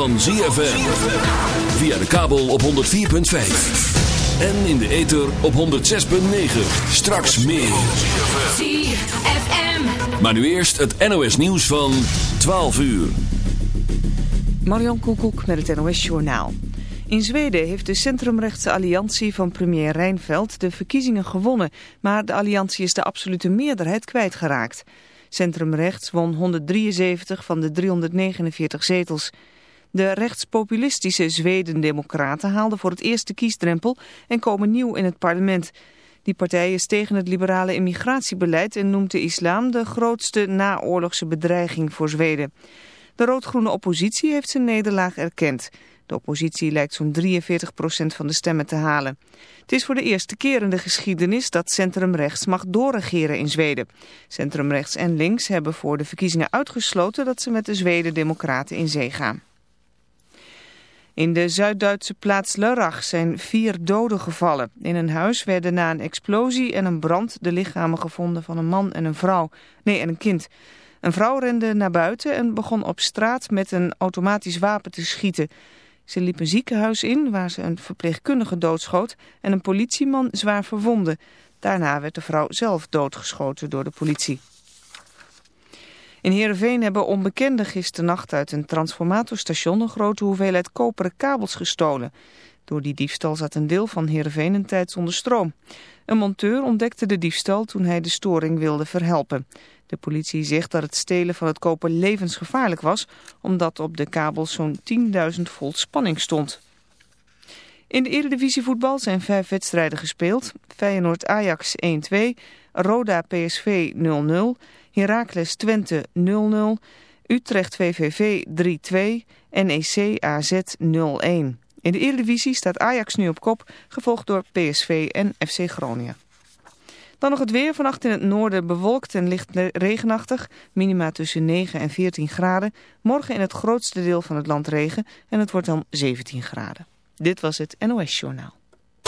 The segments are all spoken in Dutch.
van ZFM. Via de kabel op 104.5. En in de ether op 106.9. Straks meer. ZFM. Maar nu eerst het NOS nieuws van 12 uur. Marion Koekoek met het NOS Journaal. In Zweden heeft de centrumrechtse alliantie van premier Reinfeldt de verkiezingen gewonnen, maar de alliantie is de absolute meerderheid kwijtgeraakt. Centrumrechts won 173 van de 349 zetels. De rechtspopulistische Zweden-democraten haalden voor het eerst de kiesdrempel en komen nieuw in het parlement. Die partij is tegen het liberale immigratiebeleid en noemt de islam de grootste naoorlogse bedreiging voor Zweden. De rood-groene oppositie heeft zijn nederlaag erkend. De oppositie lijkt zo'n 43% van de stemmen te halen. Het is voor de eerste keer in de geschiedenis dat centrumrechts mag doorregeren in Zweden. Centrumrechts en links hebben voor de verkiezingen uitgesloten dat ze met de Zweden-democraten in zee gaan. In de Zuid-Duitse plaats Lörrach zijn vier doden gevallen. In een huis werden na een explosie en een brand de lichamen gevonden van een man en een vrouw. Nee, en een kind. Een vrouw rende naar buiten en begon op straat met een automatisch wapen te schieten. Ze liep een ziekenhuis in waar ze een verpleegkundige doodschoot en een politieman zwaar verwonde. Daarna werd de vrouw zelf doodgeschoten door de politie. In Heerenveen hebben onbekenden gisternacht uit een transformatorstation een grote hoeveelheid koperen kabels gestolen. Door die diefstal zat een deel van Heerenveen een tijd zonder stroom. Een monteur ontdekte de diefstal toen hij de storing wilde verhelpen. De politie zegt dat het stelen van het koper levensgevaarlijk was, omdat op de kabels zo'n 10.000 volt spanning stond. In de Eredivisie voetbal zijn vijf wedstrijden gespeeld. Feyenoord Ajax 1-2, Roda PSV 0-0, Heracles Twente 0-0, Utrecht VVV 3-2, NEC AZ 0-1. In de Eredivisie staat Ajax nu op kop, gevolgd door PSV en FC Groningen. Dan nog het weer. Vannacht in het noorden bewolkt en licht regenachtig. Minima tussen 9 en 14 graden. Morgen in het grootste deel van het land regen. En het wordt dan 17 graden. Dit was het NOS Journaal.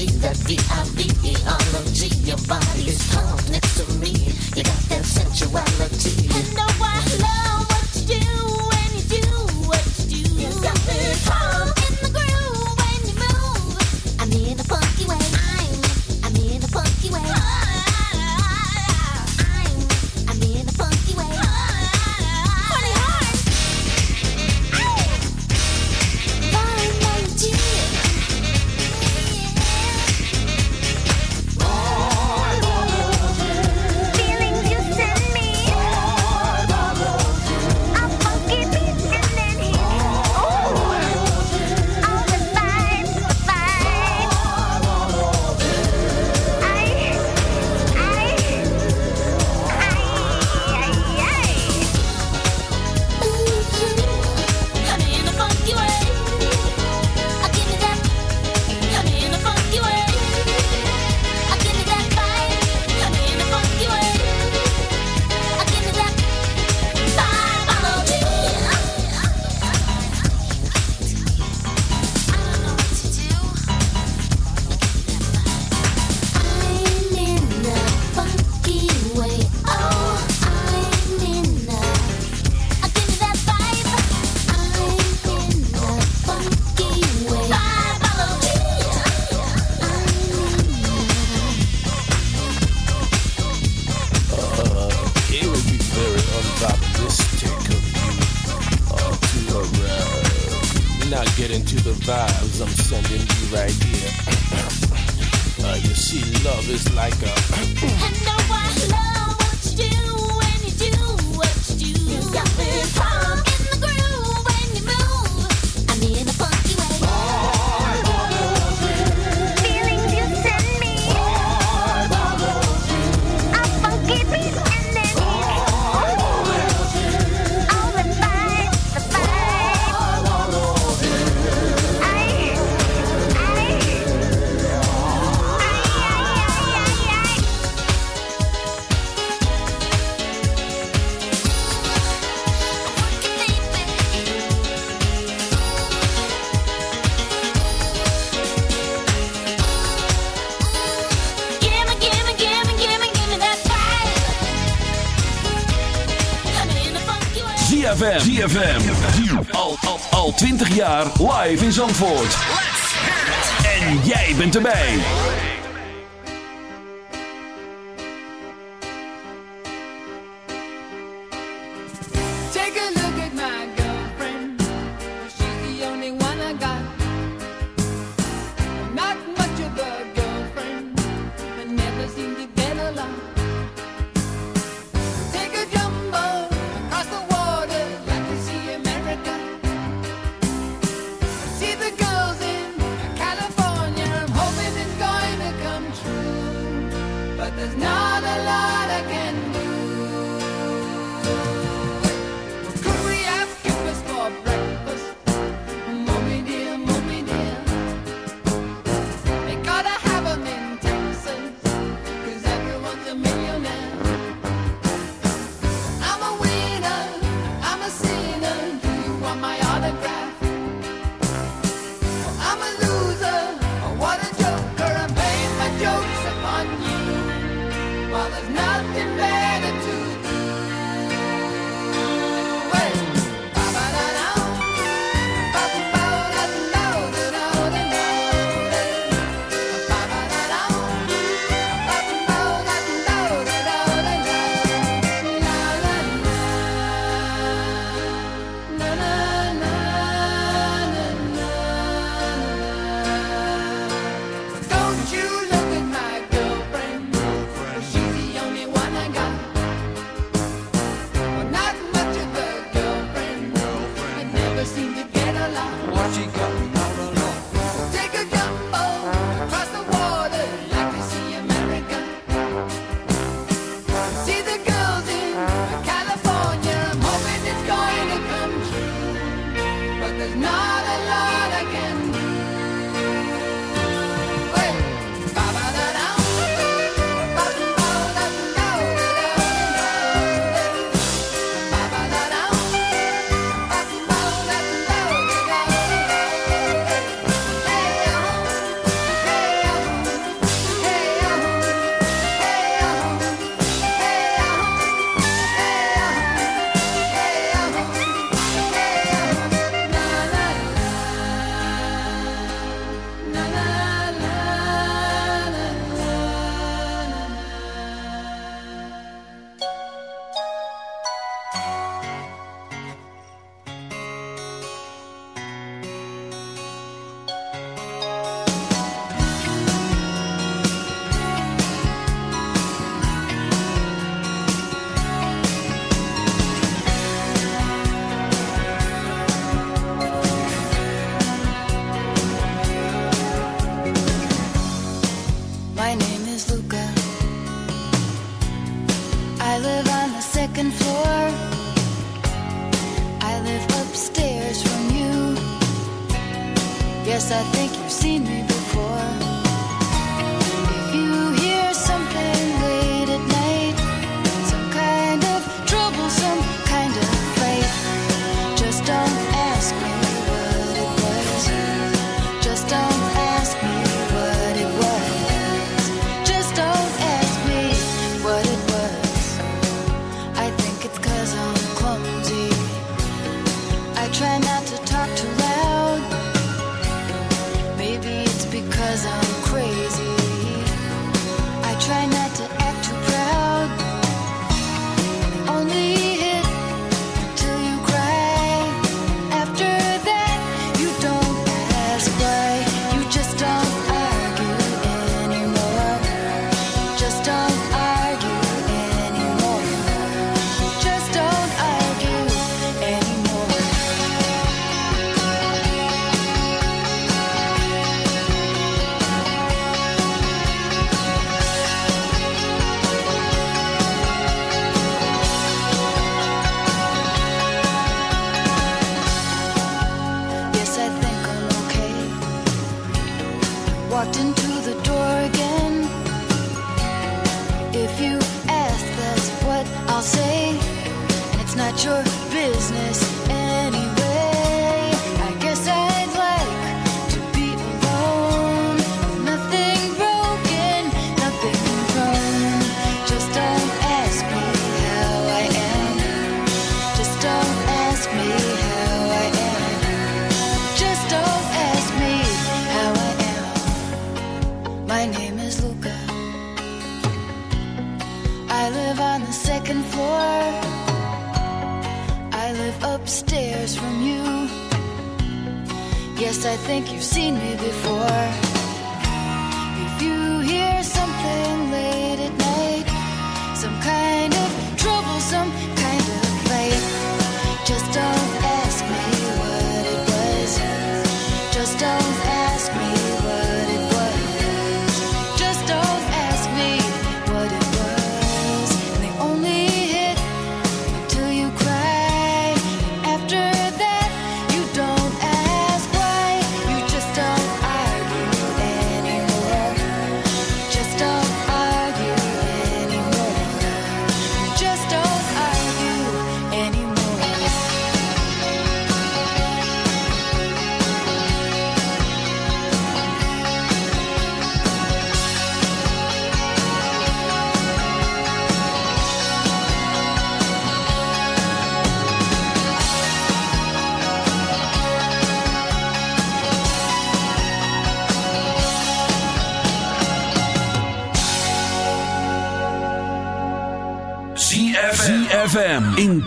That V-I-V-E-R-O-G. Your body is calm next to me. You got that sensuality. 20 jaar live in Zandvoort. En jij bent erbij.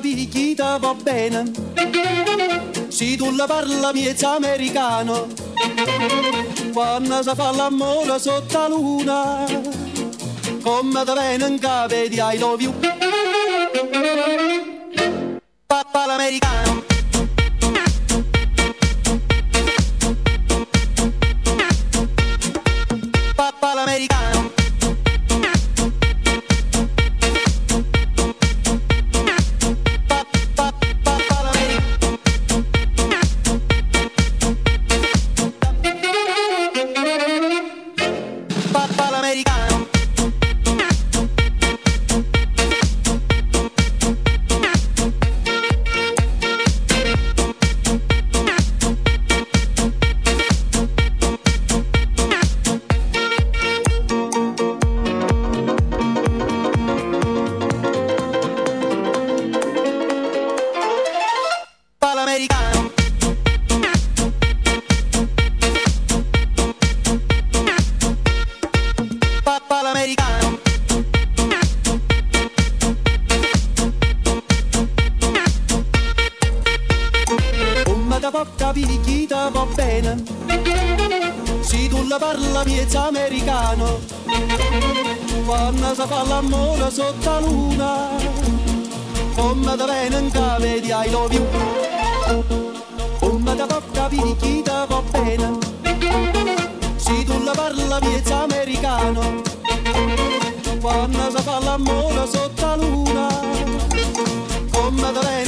figlietta va bene. Se tu la parla miezza americano, quando si fa l'amore sotto la luna, come te vengono capiti ai dovi. picchichita va bene. Se tu la parla miezza americano, quando si fa l'amore sotto la luna, come da venga vedi I love you. Come da bocca picchichita va bene. Se tu la parla miezza americano, quando si fa l'amore sotto la luna, come da bene